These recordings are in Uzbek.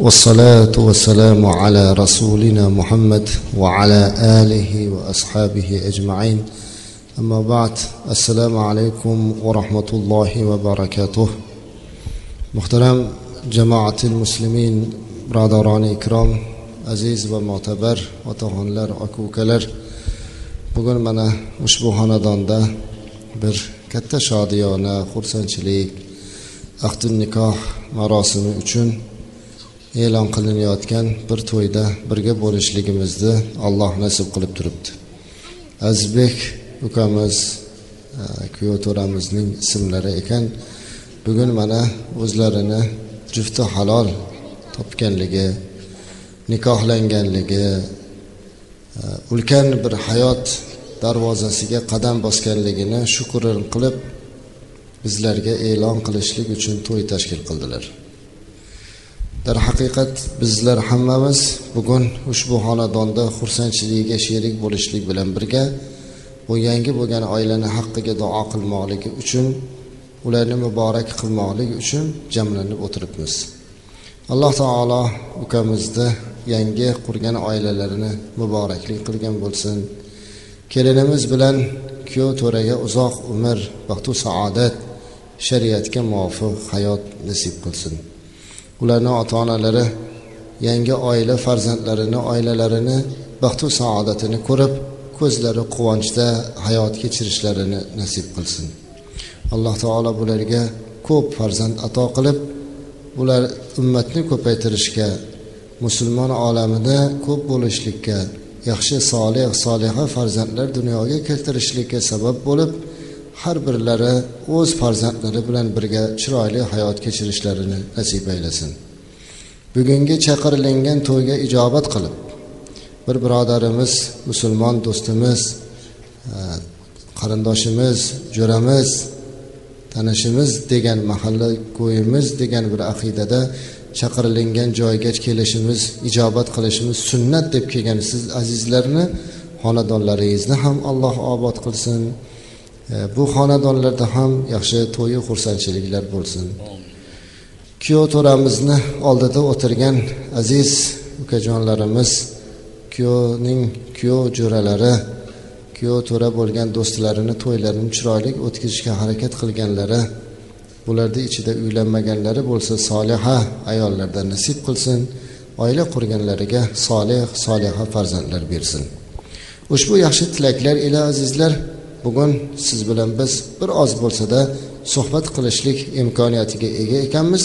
والصلاة والسلام على رسولنا محمد وعلى آله وأصحابه أجمعين. أما بعد السلام عليكم ورحمة الله وبركاته. محترم جماعة المسلمين برادران إكرام mo'tabar otaxonlar aka ukalar bugun mana ushbu xonadonda bir katta shodiyona xursandchilik ahdun nikoh marosimi uchun e'lon qilinayotgan bir to'yda birga bo'lishligimizni alloh nasib qilib turibdi. Azizbek ukamiz e, kuyov to'ramizning ismlari ekan bugun mana o'zlarini jufti halol topganligi nikohlanganligi e, ulkan bir hayot darvozasiga qadam bosganligini shukr qilib bizlarga e'lon qilishlik uchun to'y tashkil qildilar. Darhaqiqat bizlar hammamiz bugun ushbu xonadonda xursandchiligiga sherik bo'lishlik bilan birga bu yangi bo'lgan oilani haqqiga duo qilmoqligi uchun ularni muborak qilmoqlik uchun jamlanib o'tiribmiz. Alloh taolo ukamizni yangi qurgan oilalarini muboraklik qilgan bo'lsin. Kelinimiz bilan kuyov to'raga uzoq umr baxtu saodat shariatga muvofiq hayot nasib qilsin. Ularni ota onalari yangi oila farzandlarini oilalarini baxtu saodatini ko'rib ko'zlari quvonchda hayot kechirishlarini nasib qilsin. Alloh taolo bularga ko'p farzand ato qilib ular ummatni ko'paytirishga musulmon olamida ko'p bo'lishlikka yaxshi solih soliha farzandlar dunyoga keltirishlikka sabab bo'lib har birlari o'z farzandlari bilan birga chiroyli hayot kechirishlarini nasib aylasin. Bugungi chaqirilingan to'yga ijobat qilib bir birodarimiz musulmon do'stimiz e, qarindoshimiz jo'ramiz tanishimiz degan mahalla ko'yimiz degan bir aqidada chaqirilingan joyga kelishimiz ijobat qilishimiz sunnat deb kelgan siz azizlarni xonadonlaringizni ham alloh obod qilsin. E, bu xonadonlarda ham yaxshi to'yi xursandchiliklar bo'lsin. Kuyov to'ramizni oldida o'tirgan aziz ukajonlarimiz kuyovning kuyov jo'ralari kuyov to'ra bo'lgan do'stlarini to'ylarini chiroyli o'tkazishga harakat qilganlari bularni ichida uylanmaganlari bo'lsa soliha ayollardan nasib qilsin oila qurganlariga solih soliha farzandlar bersin. Ushbu yaxshi tilaklar ila azizlar bugun siz bilan biz bir oz bo'lsada suhbat qilishlik imkoniyatiga ega ekanmiz.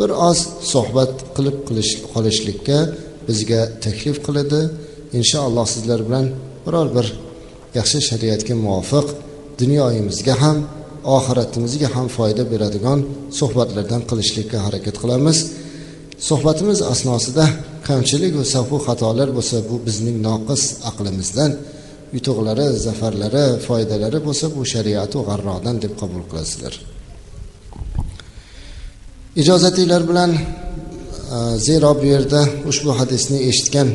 Bir oz suhbat qilib qolishlikka bizga taklif qiladi. Inshaalloh sizlar bilan biror bir yaxshi shariatga muvofiq dunyoyimizga ham oxiratimizga ham foyda beradigan suhbatlardan qilishlikka harakat qilamiz. Suhbatimiz asnosida kamchilik va safu xatolar bo'lsa bu bizning noqis aqlimizdan yutuqlari zafarlari foydalari bo'lsa bu shariatu g'arrodan deb qabul qilasizlar ijozatinglar bilan e, zero bu yerda ushbu hadisni eshitgan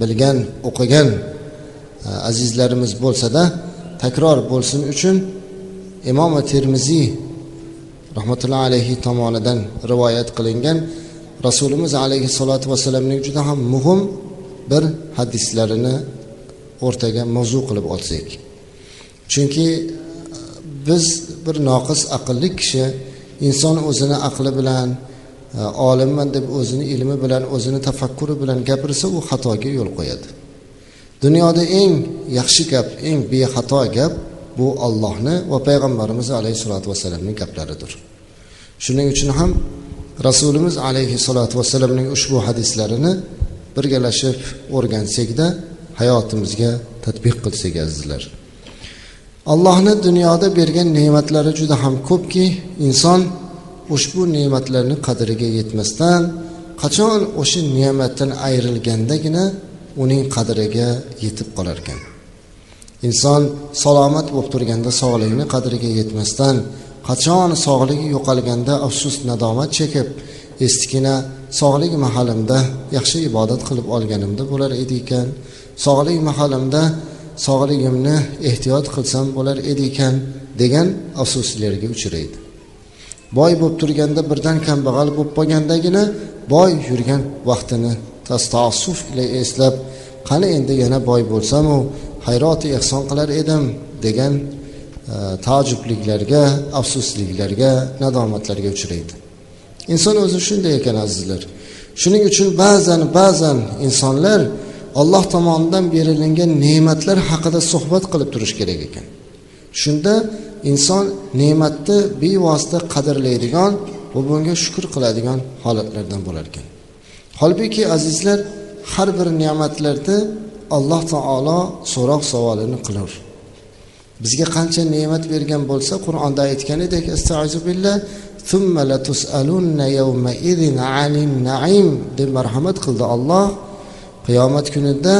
bilgan o'qigan e, azizlarimiz bo'lsada takror bo'lsin uchun imom termiziy rahmatullohi alayhi tomonidan rivoyat qilingan. Rasulimiz alayhissalotu vassalamning juda ham muhim bir hadislarini o'rtaga mavzu qilib olsak chunki e, biz bir noqis aqlli kishi inson o'zini aqli bilan e, olimman deb o'zini ilmi bilan o'zini tafakkuri bilan gapirsa u xatoga yo'l qo'yadi. Dunyoda eng yaxshi gap eng bexato gap bu ollohni va payg'ambarimiz alayhissalotu vassalamning gaplaridir. Shuning uchun ham rasulimiz alayhissalotu vassalamning ushbu hadislarini birgalashib o'rgansakda hayotimizga tadbiq qilsak azizlar. Allohni dunyoda bergan ne'matlari juda ham ko'pki inson ushbu ne'matlarni qadriga yetmasdan qachon o'sha ne'matdan ayrilgandagina uning qadriga yetib qolar ekan inson salomat bo'lib turganda sog'ligini qadriga yetmasdan qachon sog'ligi yo'qolganda afsus nadomat chekib eskigina sog'lik mahalimda yaxshi ibodat qilib olganimda bo'lar edi ekan sog'lik mahalimda sog'ligimni ehtiyot qilsam bo'lar edi ekan degan afsuslarga uchraydi. Boy bo'lib turganda birdan kambag'al bo'lib qolgandagina boy yurgan vaqtini tastassuf ila eslab qani endi yana boy bo'lsamu hayroti ehson qilar edim degan e, taajjubliklarga afsusliklarga nadomatlarga uchraydi. Inson o'zi shunday ekan azizlar. Shuning uchun ba'zan ba'zan insonlar alloh tomonidan berilingan ne'matlar haqida suhbat qilib turish kerak ekan. Shunda inson ne'matni bevosita qadrlaydigan va bunga shukur qiladigan holatlardan bo'lar ekan. Holbuki azizlar har bir ne'matlarda alloh taolo so'roq savolini qilur. Bizga qancha ne'mat bergan bo'lsa qur'onda aytgan edik billah deb marhamat qildi olloh qiyomat kunida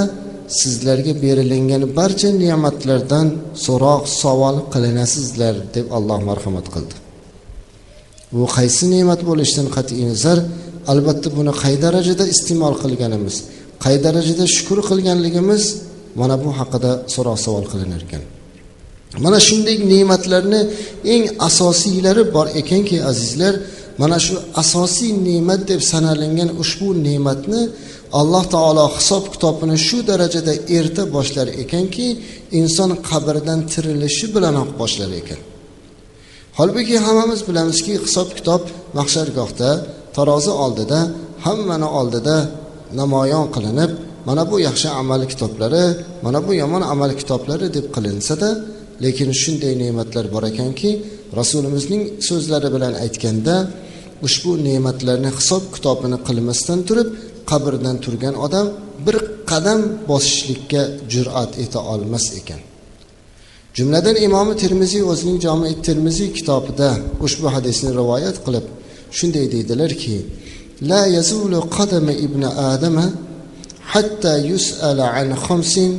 sizlarga berilingan barcha ne'matlardan so'roq savol qilinasizlar deb alloh marhamat qildi. Bu qaysi ne'mat bo'lishidan qat'iy nazar? Albatta buni qay darajada iste'mol qilganimiz qay darajada shukur qilganligimiz mana bu haqida so'roq savol qilinar ekan mana shunday ne'matlarni eng asosiylari bor ekanki azizlar mana shu asosiy ne'mat deb sanalingan ushbu ne'matni alloh taolo hisob kitobini shu darajada erta boshlar ekanki inson qabrdan tirilishi bilanoq boshlar ekan. Holbuki hammamiz bilamizki hisob kitob mahshargohda tarozi oldida hammani oldida namoyon qilinib mana bu yaxshi amal kitoblari mana bu yomon amal kitoblari deb qilinsada lekin shunday ne'matlar bor ekanki rasulimizning so'zlari bilan aytganda ushbu ne'matlarni hisob kitobini qilmasdan turib qabrdan turgan odam bir qadam bosishlikka jur'at eta olmas ekan. Jumladan imomi termiziy o'zining jomi termiziy kitobida ushbu hadisni rivoyat qilib shunday deydilarki la yazulu qadama ibn adama hatta yus'ala an khamsin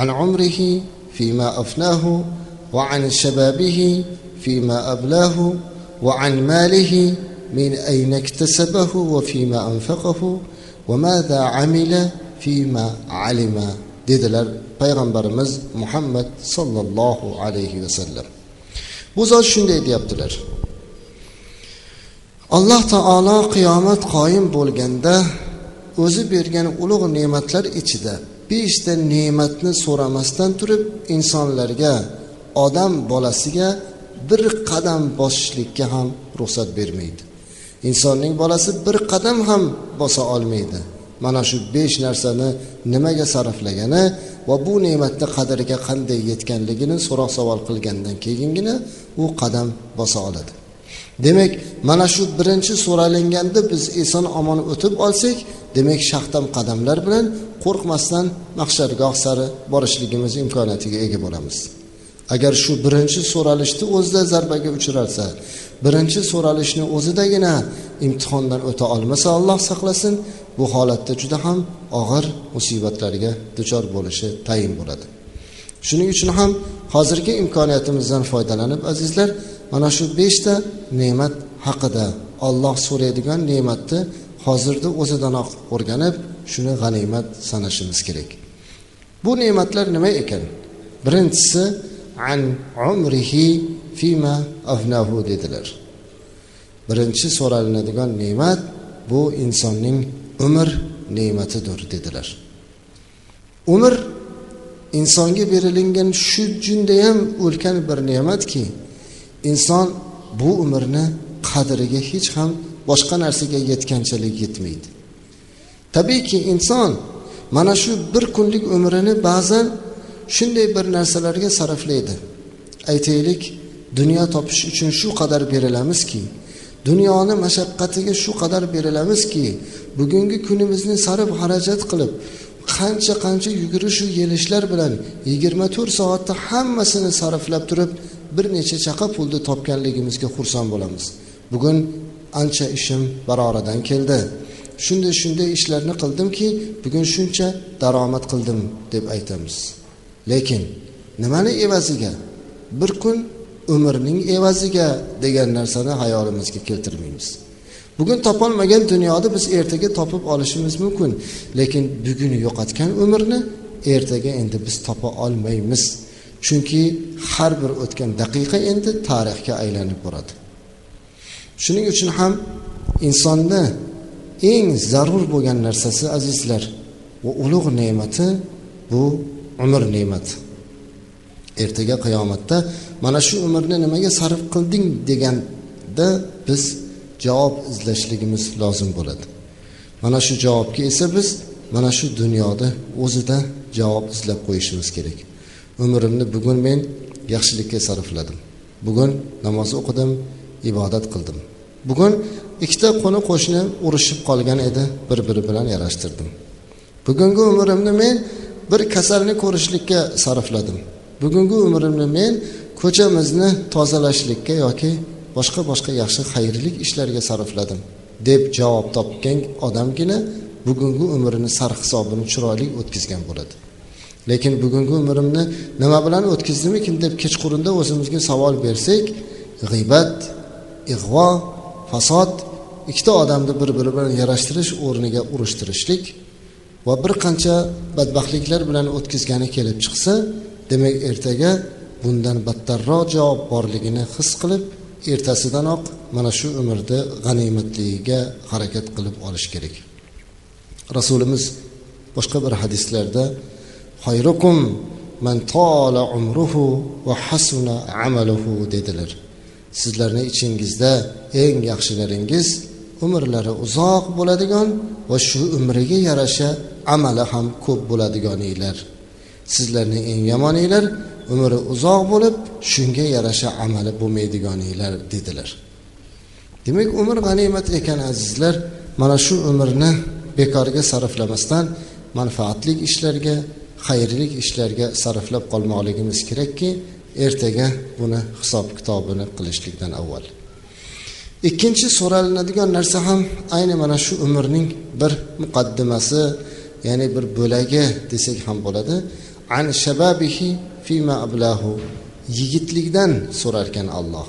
an umrihi fima afnahu va an shababihi fima ablahu va an malihi min ayna iktasabahu va fima anfaqahu fima alima dedilar payg'ambarimiz muhammad sollallohu alayhi vasallam bu zot shunday deyaptilar. Alloh taolo qiyomat qoyim bo'lganda o'zi bergan ulug' ne'matlar ichida beshta ne'matni so'ramasdan turib insonlarga odam bolasiga bir qadam bosishlikka ham ruxsat bermaydi. Insonning bolasi bir qadam ham bosa olmaydi. Mana shu besh narsani nimaga sarflagani va bu ne'matni qadriga qanday yetganligini so'roq savol qilgandan keyingina u qadam bosa oladi. Demak mana shu birinchi so'ralinganda biz eson omon o'tib olsak demak shaxtam qadamlar bilan qo'rqmasdan mahshargoh sari borishligimiz imkoniyatiga ega bo'lamiz. Agar shu birinchi so'ralishni o'zida zarbaga uchratsa birinchi so'ralishni o'zidagina imtihondan o'ta olmasa alloh saqlasin bu holatda juda ham og'ir musibatlarga duchor bo'lishi tayin bo'ladi. Shuning uchun ham hozirgi imkoniyatimizdan foydalanib azizlar mana shu beshta ne'mat haqida olloh so'raydigan ne'matni hozirni o'zidanoq o'rganib shuni g'animat sanashimiz kerak. Bu ne'matlar nima ekan? Birinchisi an umrihi fima afnahu dedilar. Birinchi so'ralinadigan ne'mat bu insonning umr ne'matidir dedilar. Umr insonga berilingan shu jundayam ulkan bir ne'matki inson bu umrni qadriga hech ham boshqa narsaga yetganchalik yetmaydi. Tabiiyki inson mana shu bir kunlik umrini ba'zan shunday bir narsalarga sarflaydi. Aytaylik dunyo topish uchun shu qadar berilamizki dunyoni mashaqqatiga shu qadar berilamizki bugungi kunimizni sarf xarajat qilib qancha qancha yugurishu yelishlar bilan yigirma to'rt soatda hammasini sarflab turib bir necha chaqa pulni topganligimizga xursand bo'lamiz. Bugun ancha ishim baroradan keldi. Shunday shunday ishlarni qildimki bugun shuncha daromad qildim deb aytamiz. Lekin nimani evaziga? Bir kun umrning evaziga degan narsani hayolimizga keltirmaymiz. Bugun topolmagan dunyoni biz ertaga topib olishimiz mumkin lekin bugun yo'qotgan umrni ertaga endi biz topa olmaymiz. Chunki har bir o'tgan daqiqa endi tarixga aylanib boradi. Shuning uchun ham insonni eng zarur bo'lgan narsasi azizlar va ulug' ne'mati bu umr ne'mati. Ertaga qiyomatda mana shu umrni nimaga sarf qilding? deganda biz javob izlashligimiz lozim bo'ladi. Mana shu javobga esa biz mana shu dunyoda o'zida javob izlab qo'yishimiz kerak. Umrimni bugun men yaxshilikka sarfladim. Bugun namoz o'qidim ibodat qildim. Bugun ikkita qo'ni qo'shni urushib qolgan edi bir biri bilan yarashtirdim. Bugungi umrimni men bir kasalni ko'rishlikka sarfladim. Bugungi umrimni men ko'chamizni tozalashlikka yoki boshqa boshqa yaxshi xayrlik ishlarga sarfladim deb javob topgan odamgina bugungi umrini sarhisobini chiroyli o'tkazgan bo'ladi. Lekin bugungi umrimni nima bilan o'tkazdimikin deb kechqurunda o'zimizga savol bersak g'iybat ig'vo fasod ikkita odamni bir biri bilan yarashtirish o'rniga urushtirishlik va bir qancha badbaxtliklar bilan o'tkazgani kelib chiqsa demak ertaga bundan battarroq javob borligini his qilib ertasidanoq mana shu umrni g'animatligiga harakat qilib olish kerak. Rasulimiz boshqa bir hadislarda xayrukum man tola umruhu va hasuna amaluhu dedilar. Sizlarni ichingizda eng yaxshilaringiz umrlari uzoq bo'ladigan va shu umriga yarasha amali ham ko'p bo'ladiganinglar. Sizlarning eng yomoninglar umri uzoq bo'lib shunga yarasha amali bo'lmaydiganinglar dedilar. Demak umr g'animat ekan azizlar. Mana shu umrni bekorga sarflamasdan manfaatli ishlarga xayrli ishlarga sarflab qolmoqligimiz kerakki ertaga buni hisob kitobini qilishlikdan avval. Ikkinchi so'ralinadigan narsa ham ayni mana shu umrning bir muqaddimasi ya'ni bir bo'lagi desak ham bo'ladi. An shababihi fima ablahu. Yigitlikdan so'rarkan alloh.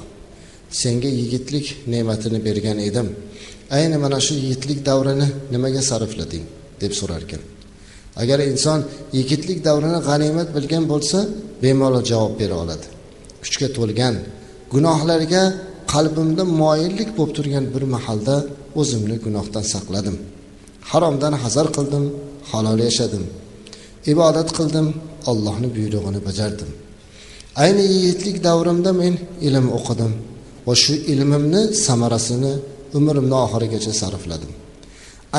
Senga yigitlik ne'matini bergan edim. Ayni mana shu yigitlik davrini nimaga sarflading? deb so'rarkan. Agar inson yigitlik davrini g'animat bilgan bo'lsa bemalol javob bera oladi. Kuchga to'lgan gunohlarga qalbimda moyillik bo'lib turgan bir mahalda o'zimni gunohdan saqladim. Haromdan hazar qildim halol yashadim. Ibodat qildim allohni buyrug'ini bajardim. Ayni yigitlik davrimda men ilm o'qidim va shu ilmimni samarasini umrimni oxirigacha sarfladim.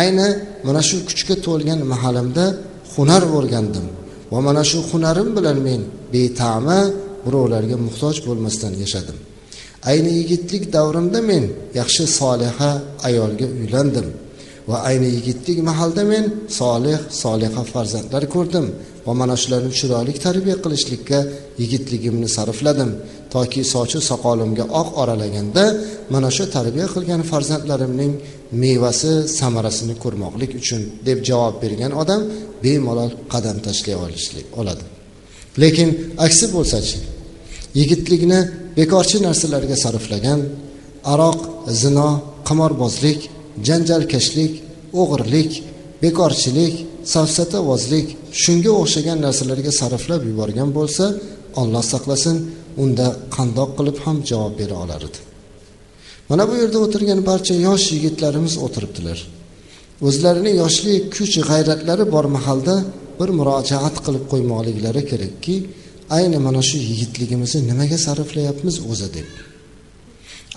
Ayni mana shu kuchga to'lgan mahalimda hunar o'rgandim va mana shu hunarim bilan men betama birovlarga muhtoj bo'lmasdan yashadim. Ayni yigitlik davrimda men yaxshi soliha ayolga uylandim va ayni yigitlik mahalda men solih soliha farzandlar ko'rdim va mana shularni chiroyli tarbiya qilishlikka yigitligimni sarfladim. Toki sochi soqolimga oq oralaganda mana shu tarbiya qilgan farzandlarimning mevasi samarasini ko'rmoqlik uchun deb javob bergan odam bemalol qadam tashlay olishlik oladi. Lekin aksi bo'lsachi yigitlikni bekorchi narsalarga sarflagan aroq zino qimorbozlik janjalkashlik o'g'irlik bekorchilik safsatavozlik shunga o'xshagan narsalarga sarflab yuborgan bo'lsa olloh saqlasin unda qandoq qilib ham javob bera olar edi. Mana bu yerda o'tirgan barcha yosh yigitlarimiz o'tiribdilar. O'zlarini yoshlik kuch g'ayratlari bor mahalda bir murojaat qilib qo'ymoqliklari kerakki ayni mana shu yigitligimizni nimaga sarflayapmiz o'zi deb.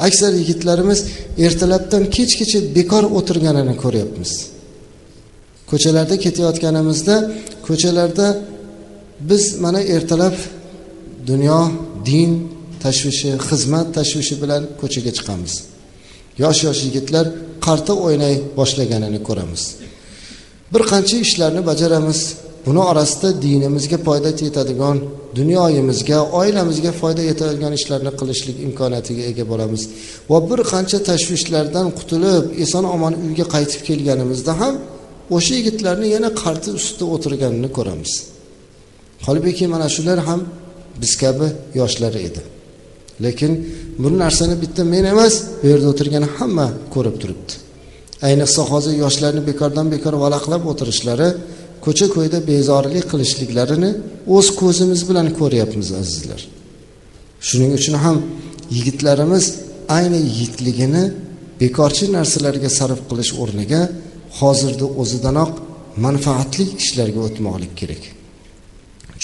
Aksar yigitlarimiz ertalabdan kechgacha bekor o'tirganini ko'ryapmiz. Ko'chalarda ketayotganimizda ko'chalarda biz mana ertalab dunyo din tashvishi xizmat tashvishi bilan ko'chaga chiqamiz. Yosh yosh yigitlar qarta o'ynay boshlaganini ko'ramiz. Bir qancha ishlarni bajaramiz. Buni orasida dinimizga foyda yetadigan dunyoyimizga oilamizga foyda yetadigan ishlarni qilishlik imkoniyatiga ega bo'lamiz. Va bir qancha tashvishlardan qutulib eson omon uyga qaytib kelganimizda ham o'sha yigitlarni yana qarti ustida o'tirganini ko'ramiz. Holbuki mana shular ham biz kabi yoshlar edi. Lekin bu narsani bitta men emas bu yerda o'tirgan hamma ko'rib turibdi. Ayniqsa hozir yoshlarni bekordan bekor valaqlab o'tirishlari ko'cha ko'yda bezorilik qilishliklarini o'z ko'zimiz bilan ko'ryapmiz azizlar. Shuning uchun ham yigitlarimiz ayni yigitligini bekorchi narsalarga sarf qilish o'rniga hozirni o'zidanoq manfaatli ishlarga o'tmoqlik kerak.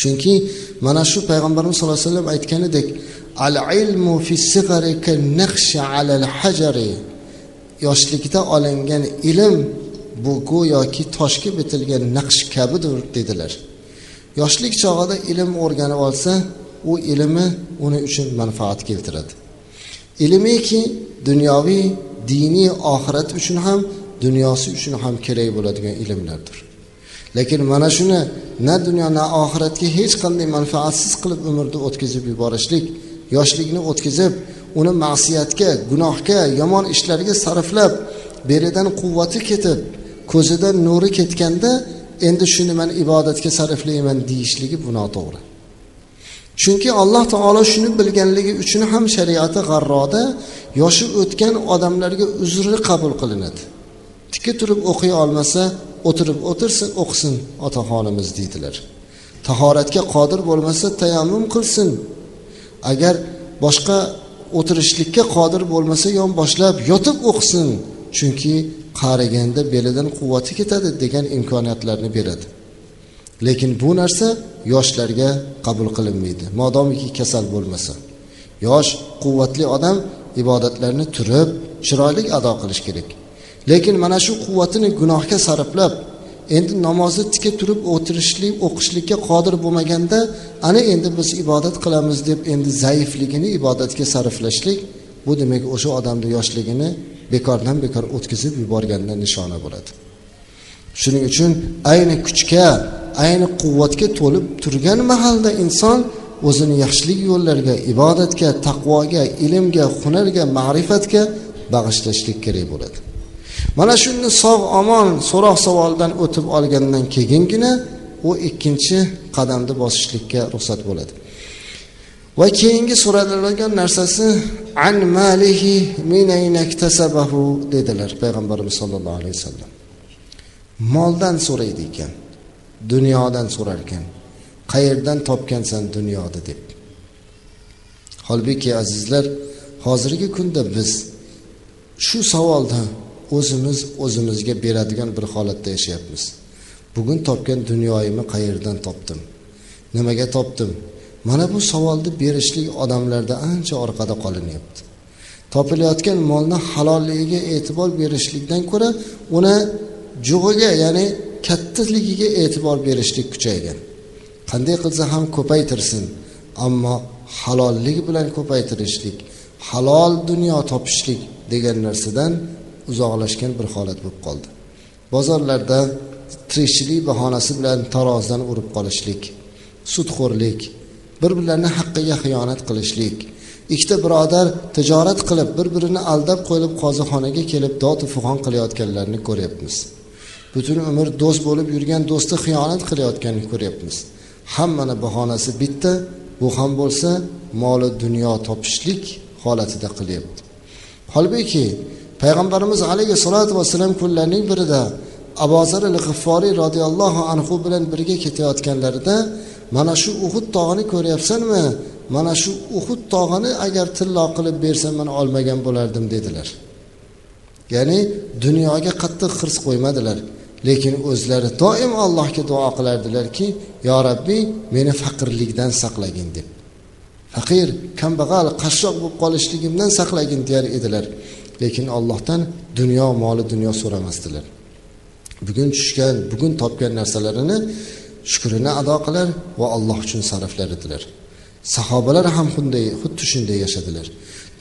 Chunki mana shu payg'ambarimiz sallallohu alayhi vasallam aytganidek al ilmu fi naqshi alal hajari yoshlikda olingan ilm bu go'yoki toshga bitilgan naqsh kabidir dedilar. Yoshlik chog'ida ilm o'rganib olsa u ilmi uni uchun manfaat keltiradi. Ilmiki dunyoviy diniy oxirat uchun ham dunyosi uchun ham kerak bo'ladigan ilmlardir. Lekin mana shuni na dunyo na oxiratga hech qanday manfaatsiz qilib umrni o'tkazib yuborishlik yoshlikni o'tkazib uni ma'siyatga gunohga yomon ishlarga sarflab beridan quvvati ketib ko'zidan nuri ketganda endi shuni man ibodatga sarflayman deyishligi bu noto'g'ri. Chunki alloh taolo shuni bilganligi uchun ham shariati g'arroda yoshi o'tgan odamlarga uzri qabul qilinadi. Tika turib o'qiy olmasa o'tirib o'tirsin o'qisin otaxonimiz deydilar. Tahoratga qodir bo'lmasa tayammum qilsin. Agar boshqa o'tirishlikka qodir bo'lmasa yonboshlab yotib o'qisin. Chunki qariganda belidan quvvati ketadi degan imkoniyatlarni beradi. Lekin bu narsa yoshlarga qabul qilinmaydi. Modomiki kasal bo'lmasa. Yosh quvvatli odam ibodatlarni turib chiroyli ado qilish kerak. Lekin mana shu quvvatini gunohga sarflab endi namozni tika turib o'tirishlik o'qishlikka qodir bo'lmaganda ana endi biz ibodat qilamiz deb endi zaifligini ibodatga sarflashlik bu demak o'sha odamni yoshligini bekordan bekor o'tkazib yuborganda nishona bo'ladi. Shuning uchun ayni kuchga ayni quvvatga to'lib turgan mahalda inson o'zini yaxshilik yo'llariga ibodatga taqvoga ilmga hunarga ma'rifatga bag'ishlashlik kerak bo'ladi. Mana shuni sog' omon so'roq savoldan o'tib olgandan keyingina u ikkinchi qadamni bosishlikka ruxsat bo'ladi. Va keyingi so'raladigan narsasi an malihi minaynaktasabahu dedilar payg'ambarimiz sollallohu alayhi vasallam. Moldan so'raydi ekan dunyodan so'rar ekan qayerdan topgansan dunyoni? deb. Holbuki azizlar hozirgi kunda biz shu savoldan o'zimiz o'zimizga beradigan bir holatda yashayapmiz. Bugun topgan dunyoyimni qayerdan topdim? Nimaga topdim? Mana bu savolni berishlik odamlarda ancha orqada qolinyapti. Topilayotgan molni halolligiga e'tibor berishlikdan ko'ra uni jug'iga ya'ni kattaligiga e'tibor berishlik kuchaygan. Qanday qilsa ham ko'paytirsin ammo halollik bilan ko'paytirishlik halol dunyo topishlik degan narsadan uzoqlashgan bir holat bo'lib qoldi. Bozorlarda tirikchilik bahonasi bilan tarozidan urib qolishlik sudxo'rlik bir birlarini haqqiga xiyonat qilishlik ikkita birodar tijorat qilib bir birini aldab qo'yib qozixonaga kelib dotu fuqon qilayotganlarini ko'ryapmiz. Butun umr do'st bo'lib yurgan do'sti xiyonat qilayotganini ko'ryapmiz. Hammani bahonasi bitta bu ham bo'lsa moli dunyo topishlik holatida qilyapti. Holbuki payg'ambarimiz alayhissalotu vassalam kunlarning birida abozar al g'ifforiy roziyallohu anhu bilan birga ketayotganlarida mana shu uhud tog'ini ko'ryapsanmi? Mana shu uhud tog'ini agar tillo qilib bersam man olmagan bo'lardim dedilar. Ya'ni dunyoga qattiq hirs qo'ymadilar. Lekin o'zlari doim allohga duo qilardilarki yo rabbiy meni faqirlikdan saqlagin deb. Faqir kambag'al qashshoq bo'lib qolishligimdan saqlagin deyar edilar. Lekin ollohdan dunyo moli dunyo so'ramasdilar. Bugun tushgan bugun topgan narsalarini shukrini ado qilar va alloh uchun sarflar edilar sahobalar ham xunday xuddi shunday yashadilar.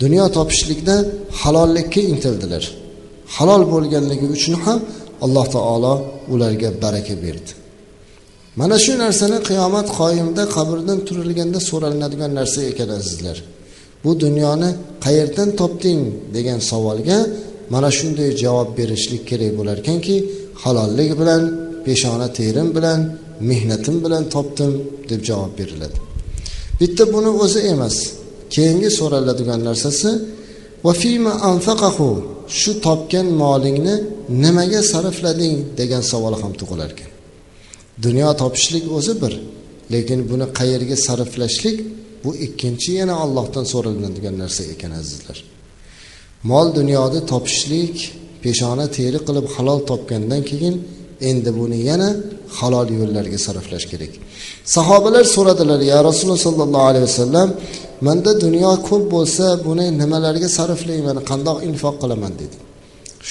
Dunyo topishlikda halollikka intildilar. Halol bo'lganligi uchun ham alloh taolo ularga baraka berdi. Mana shu narsani qiyomat qoyimda qabrdan turilganda so'ralinadigan narsa ekan azizlar. Bu dunyoni qayerdan topding degan savolga mana shunday javob berishlik kerak bo'lar ekanki halollik bilan peshona terim bilan mehnatim bilan topdim deb javob beriladi. Bitta buni o'zi emas keyingi so'raladigan narsasi vafima anfaqahu? Shu topgan molingni nimaga sarflading degan savol ham tug'ilar ekan. Dunyo topishlik o'zi bir lekin buni qayerga sarflashlik bu ikkinchi yana allohdan so'ralinadigan narsa ekan azizlar. Mol dunyoda topishlik peshona teri qilib halol topgandan keyin endi buni yana halol yo'llarga sarflash kerak. Sahobalar so'radilar ya rasululloh sollallohu alayhi vasallam manda dunyo ko'p bo'lsa buni nimalarga sarflayman qandoq infoq qilaman? dedi.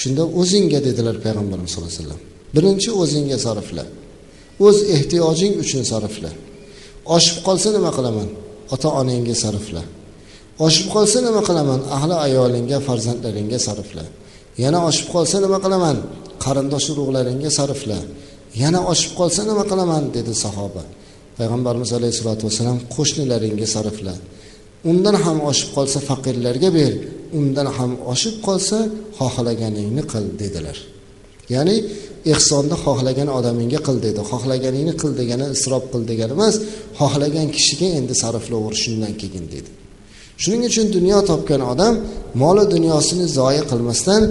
Shunda o'zingga dedilar payg'ambarimiz sallallohu alayhi vasallam. Birinchi o'zingga sarfla. O'z ehtiyojing uchun sarfla. Oshib qolsa nima qilaman? Ota onangga sarfla. Oshib qolsa nima qilaman? Ahli ayolingga farzandlaringga sarfla. Yana oshib qolsa nima qilaman? Qarindosh urug'laringga sarfla. Yana oshib qolsa nima qilaman? dedi sahoba. Payg'ambarimiz alayhissalotu vassalam qo'shnilaringga sarfla. Undan ham oshib qolsa faqirlarga ber undan ham oshib qolsa xohlaganingni qil dedilar. Ya'ni ehsonni xohlagan odamingga qil dedi. Xohlaganingni qil degani isrof qil degani emas. Xohlagan kishiga endi sarflayver shundan keyin dedi. Shuning uchun dunyo topgan odam moli dunyosini zoya qilmasdan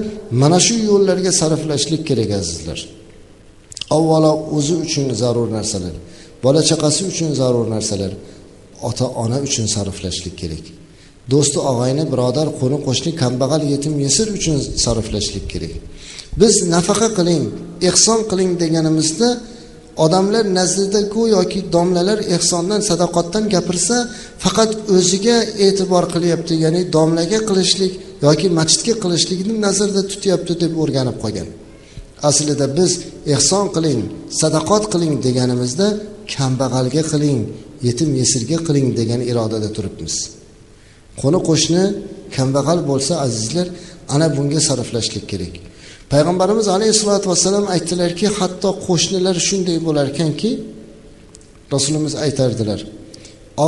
mana shu yo'llarga sarflashlik kerak azizlar. Avvalo o'zi uchun zarur narsalar bola chaqasi uchun zarur narsalar ota ona uchun sarflashlik kerak. Do'sti og'ayni birodar qo'ni qo'shni kambag'al yetim yesir uchun sarflashlik kerak. Biz nafaqa qiling ehson qiling deganimizda odamlar nazdida go'yoki domlalar ehsondan sadoqatdan gapirsa faqat o'ziga e'tibor qilyapti ya'ni domlaga qilishlik yoki masjidga qilishlikni nazarda tutyapti deb o'rganib qolgan. Aslida biz ehson qiling sadaqot qiling deganimizda kambag'alga qiling yetim yesirga qiling degan irodada turibmiz. Qo'ni qo'shni kambag'al bo'lsa azizlar ana bunga sarflashlik kerak. Payg'ambarimiz alayhissalotu vassalam aytdilarki hatto qo'shnilar shunday bo'lar ekanki rasulimiz aytardilar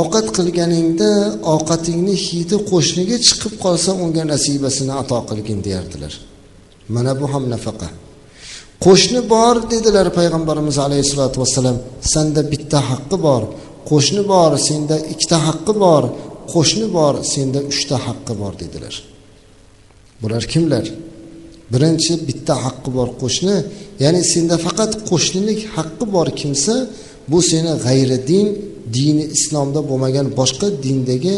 ovqat qilganingda ovqatingni hidi qo'shniga chiqib qolsa unga nasibasini ato qilgin deyardilar. Mana bu ham nafaqa. Qo'shni bor dedilar payg'ambarimiz alayhissalotu vassalam sanda bitta haqqi bor qo'shni bor senda ikkita haqqi bor qo'shni bor senda uchta haqqi bor dedilar. Bular kimlar? Birinchi bitta haqqi bor qo'shni. Ya'ni senda faqat qo'shnilik haqqi bor kimsa bu seni g'ayri din dini islomda bo'lmagan boshqa dindagi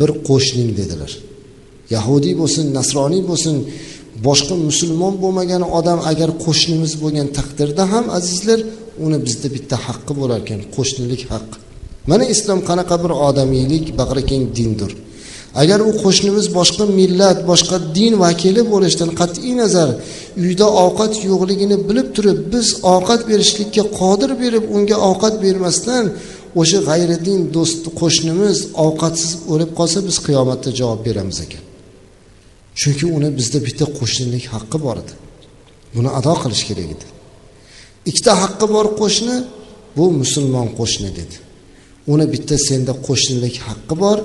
bir qo'shning dedilar. Yahudiy bo'lsin nasroniy bo'lsin boshqa musulmon bo'lmagan odam agar qo'shnimiz bo'lgan taqdirda ham azizlar uni bizda bitta haqqi bo'lar ekan qo'shnilik haqqi mana islom qanaqa bir odamiylik bag'rikeng dindir. Agar u qo'shnimiz boshqa millat boshqa din vakili bo'lishidan qat'iy nazar uyda ovqat yo'qligini bilib turib biz ovqat berishlikka qodir berib unga ovqat bermasdan o'sha g'ayridin do'st qo'shnimiz ovqatsiz o'lib qolsa biz qiyomatda javob beramiz ekan. Chunki uni bizda bitta qo'shnilik haqqi bor edi. Buni ado qilish kerak edi. Ikkita haqqi bor qo'shni bu musulmon qo'shni dedi. Uni bitta senda qo'shnilik haqqi bor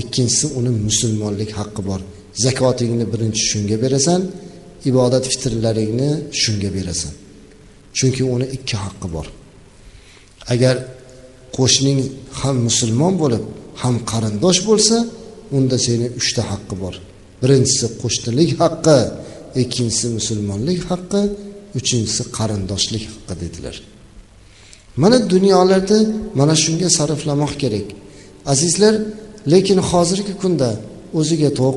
ikkinchisi uni musulmonlik haqqi bor. Zakotingni birinchi shunga berasan ibodat fitrlaringni shunga berasan. Chunki uni ikki haqqi bor. Agar qo'shning ham musulmon bo'lib ham qarindosh bo'lsa unda seni uchta haqqi bor. Birinchisi qo'shnilik haqqi ikkinchisi musulmonlik haqqi uchinchisi qarindoshlik haqqi dedilar. Mana dunyolarda mana shunga sarflamoq kerak. Azizlar lekin hozirgi kunda o'ziga to'q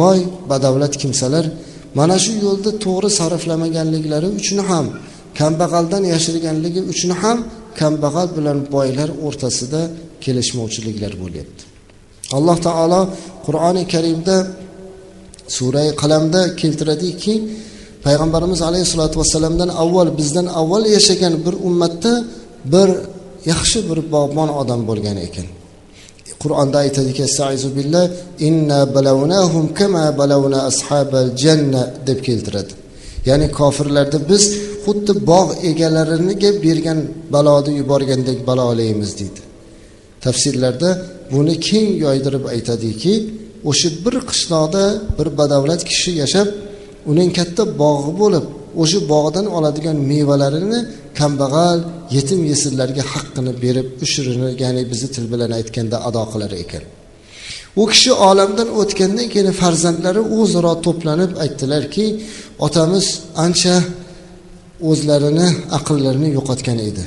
boy badavlat kimsalar mana shu yo'lda to'g'ri sarflamaganliklari uchun ham kambag'aldan yashirganligi uchun ham kambag'al bilan boylar o'rtasida kelishmovchiliklar bo'lyapti. Alloh taolo qur'oni karimda surai qalamda keltiradiki payg'ambarimiz alayhissalotu vassalamdan avval bizdan avval yashagan bir ummatda bir yaxshi bir bog'bon odam bo'lgan ekan. Qur'onda aytadiki billah inna balawnahum kama balawna ashabal janna deb keltiradi. Ya'ni kofirlarni biz xuddi bog' egalariga bergan baloni yuborgandek balolaymiz deydi. Tafsirlarda buni keng yoydirib aytadiki o'sha bir qishloqda bir badavlat kishi yashab uning katta bog'i bo'lib o'sha bog'dan oladigan mevalarini kambag'al yetim yesirlarga haqqini berib ushirini ya'ni bizni til bilan aytganda ado qilar ekan. U kishi olamdan o'tgandan keyin farzandlari o'zaro to'planib aytdilarki otamiz ancha o'zlarini aqllarini yo'qotgan edi.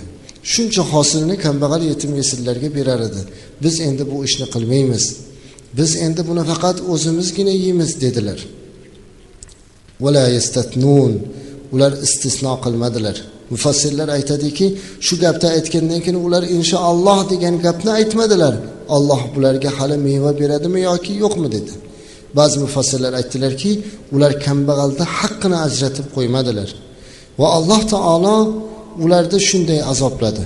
Shuncha hosilni kambag'al yetim yesirlarga berar edi. Biz endi bu ishni qilmaymiz. Biz endi buni faqat o'zimizgina yeymiz dedilar. Ular istisno qilmadilar. Mufassirlar aytadiki shu gapni aytgandan keyin ular inshaalloh degan gapni aytmadilar. Alloh bularga hali meva beradimi yoki yo'qmi dedi. Ba'zi mufassirlar aytdilarki ular kambag'alni haqqini ajratib qo'ymadilar. Va alloh taolo ularni shunday azobladi.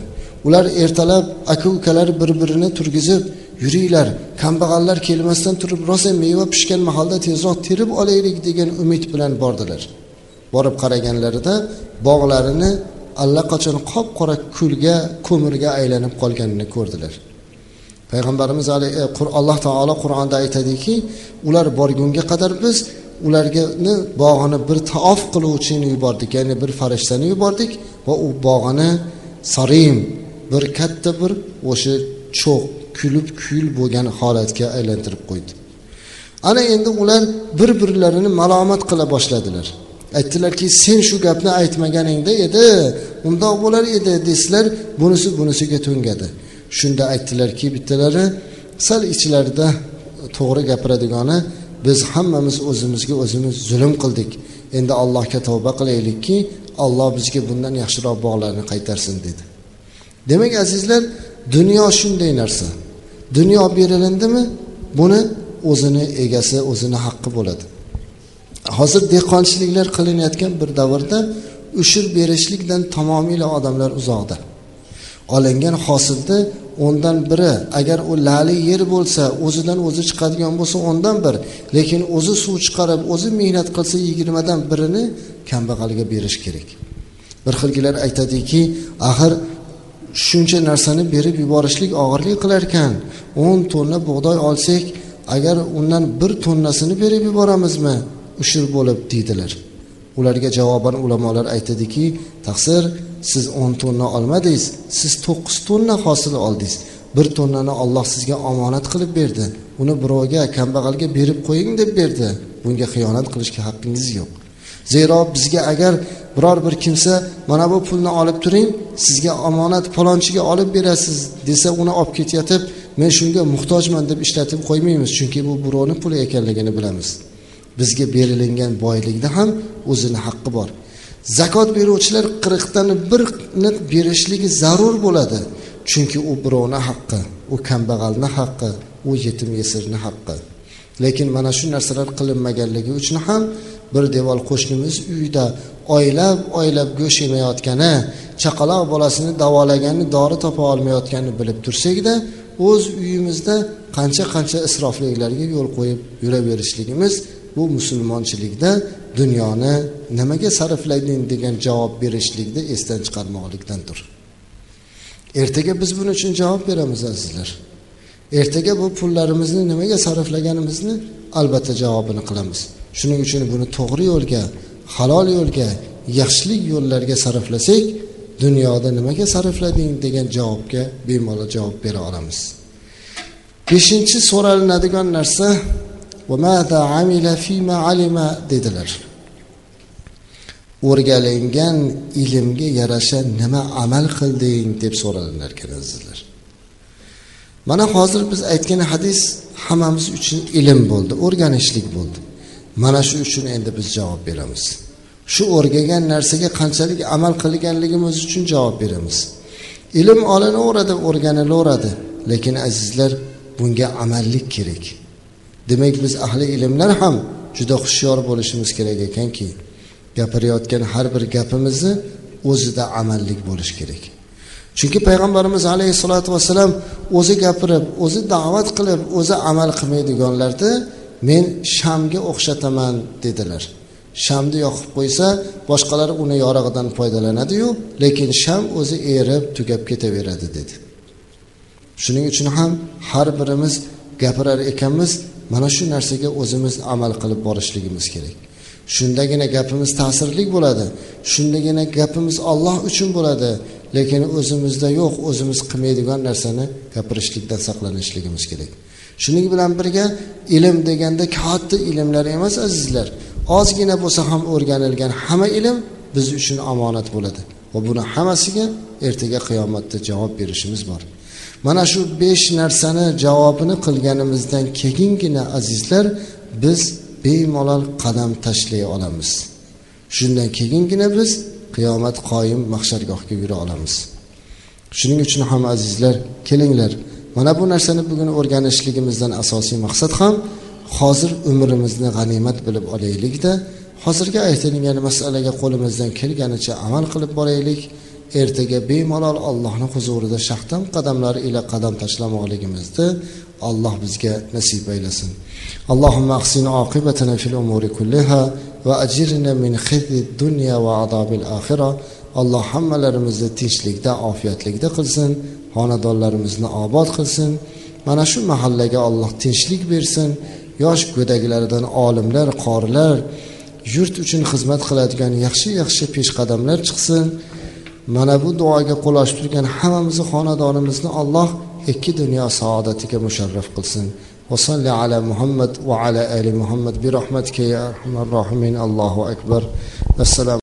Ular ertalab aka ukalar bir birini turgizib yuringlar kambag'allar kelmasdan turib rosa meva pishgan mahalda tezroq terib olaylik degan umid bilan bordilar. Borib qaraganlarida bog'larini allaqachon qop qora kulga ko'mirga aylanib qolganini ko'rdilar. Payg'ambarimiz e, alloh taolo qur'onda aytadiki ular borgunga qadar biz ularni bog'ini bir taof qiluvchini yubordik ya'ni bir farishtani yubordik va u bog'ini sarim bir katta bir o'sha cho'q kulib kul bo'lgan holatga aylantirib qo'ydi. Ana endi ular bir birlarini malomat qila boshladilar. Aytdilarki sen shu gapni aytmaganingda edi. Undoq bo'lar edi desalar bunisi bunisiga to'ngadi. Shunda aytdilarki bittalari sal ichlarida to'g'ri gapiradigani biz hammamiz o'zimizga o'zimiz zulm qildik. Endi allohga tavba qilaylikki alloh bizga bundan yaxshiroq bog'larni qaytarsin dedi. Demak azizlar dunyo shunday narsa. Dunyo berilindimi? Buni o'zini egasi o'zini haqqi bo'ladi. Hozir dehqonchiliklar qilinayotgan bir davrda ushir berishlikdan tamomila odamlar uzoqda olingan hosilni o'ndan biri agar u lali yer bo'lsa o'zidan o'zi chiqadigan bo'lsa o'ndan bir lekin o'zi suv chiqarib o'zi mehnat qilsa yigirmadan birini kambag'alga berish kerak. Bir xilgilar aytadiki axir shuncha narsani berib yuborishlik og'irlik qilar ekan. O'n tonna bug'doy olsak agar undan bir tonnasini berib yuboramizmi? Ushur bo'lib deydilar. Ularga javoban ulamolar aytadiki taqsir siz o'n tonna olmadingiz siz to'qqiz tonna hosil oldingiz. Bir tonnani olloh sizga omonat qilib berdi. Uni birovga kambag'alga berib qo'ying deb berdi. Bunga xiyonat qilishga haqqingiz yo'q. Zero bizga agar biror bir kimsa mana bu pulni olib turing sizga omonat palonchiga olib berasiz desa uni olib ketayotib men shunga muhtojman deb ishlatib qo'ymaymiz chunki bu birovni puli ekanligini bilamiz. Bizga berilingan boylikda ham o'zini haqqi bor. Zakot beruvchilar qirqdan birini berishligi zarur bo'ladi chunki u birovni haqqi u kambag'alni haqqi u yetim yesirni haqqi. Lekin mana shu narsalar qilinmaganligi uchun ham bir devor qo'shnimiz uyida oylab oylab go'sht yemayotgani chaqaloq bolasini davolagani dori topa olmayotganini bilib tursakda o'z uyimizda qancha qancha isrofliklarga yo'l qo'yib yuraverishligimiz bu musulmonchilikda dunyoni nimaga sarflading degan javob berishlikni esdan chiqarmoqlikdandir. Ertaga biz buning uchun javob beramiz azizlar. Ertaga bu pullarimizni nimaga sarflaganimizni albatta javobini qilamiz. Shuning uchun buni to'g'ri yo'lga halol yo'lga yaxshilik yo'llarga sarflasak dunyoda nimaga sarflading degan javobga bemalol javob bera olamiz. Beshinchi so'ralinadigan narsa dedilar. O'rgalingan ilmga yarasha nima amal qilding deb so'radilar ekan mana hozir biz aytgan hadis hammamiz uchun ilm bo'ldi o'rganishlik bo'ldi. Mana shu uchun endi biz javob beramiz. Shu o'rgangan narsaga qanchalik amal qilganligimiz uchun javob beramiz. Ilm olinaveradi o'rganilaveradi. Lekin azizlar bunga amallik kerak. Demak biz ahli ilmlar ham juda hushyor bo'lishimiz kerak ekanki gapirayotgan har bir gapimizni o'zida amallik bo'lishi kerak. Chunki payg'ambarimiz alayhissalotu vassalam o'zi gapirib o'zi da'vat qilib o'zi amal qilmaydiganlarni men shamga o'xshataman dedilar. Shamni yoqib qo'ysa boshqalar uni yorug'idan foydalanadiyu lekin sham o'zi erib tugab ketaveradi dedi. Shuning uchun ham har birimiz gapirar ekanmiz mana shu narsaga o'zimiz amal qilib borishligimiz kerak. Shundagina gapimiz ta'sirli bo'ladi shundagina gapimiz olloh uchun bo'ladi lekin o'zimizda yo'q o'zimiz qilmaydigan narsani gapirishlikdan saqlanishligimiz kerak. Shuning bilan birga ilm deganda katta ilmlar emas azizlar. Ozgina bo'lsa ham o'rganilgan hamma ilm biz uchun omonat bo'ladi va buni hammasiga ertaga qiyomatda javob berishimiz bor. Mana shu besh narsani javobini qilganimizdan keyingina azizlar biz bemalol qadam tashlay olamiz. Shundan keyingina biz qiyomat qoyim mahshargohga yura olamiz. Shuning uchun ham azizlar kelinglar mana bu narsani bugun o'rganishligimizdan asosiy maqsad ham hozir umrimizni g'animat bilib olaylikda hozirgi aytilgan masalaga qo'limizdan kelganicha amal qilib boraylik. Ertaga bemalol allohni huzurida shaxdam qadamlari ila qadam tashlamoqligimizni alloh bizga nasib aylasin. Allohumma ahsin oqibatana fil umuri kulliha va ajirna min xizyi dunya va azobil oxira. Alloh hammalarimizni tinchlikda ofiyatlikda qilsin xonadonlarimizni obod qilsin. Mana shu mahallaga alloh tinchlik bersin. Yosh go'daklardan olimlar qorilar yurt uchun xizmat qiladigan yaxshi yaxshi peshqadamlar chiqsin. mana bu duoga qo'l ochib turgan hammamizni xonadonimizni alloh ikki dunyo saodatiga musharraf qilsin وصل على محمد وعلى آل محمد برحمتك يا أرحم الراحمين الله أكبر السلام